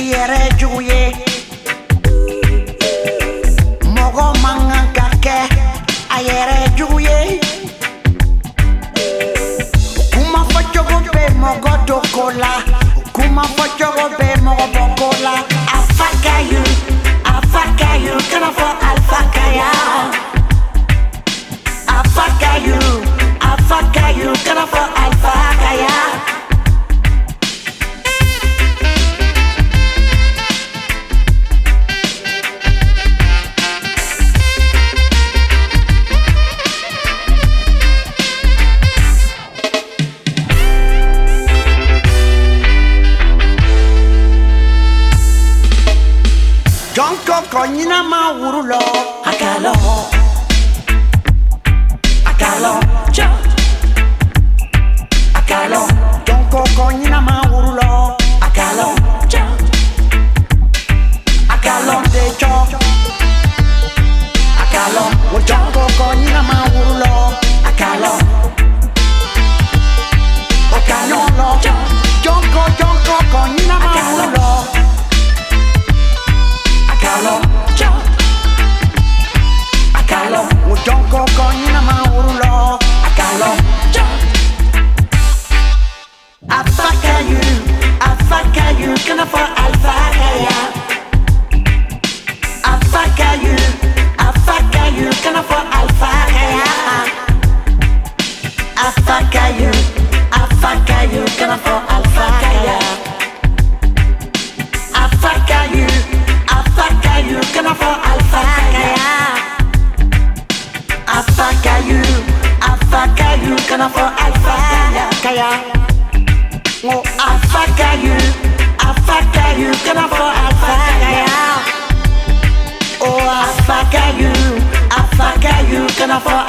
iherejuye mɔgɔ man ye bɛ mɔgɔ dɔ ko la kuma bɛ jɔnkɔ kɔ ɲinama wurulɔ a ka. ya. Mo afaka you, afaka you, come on for afaka ya. Oh afaka you, afaka you, come on for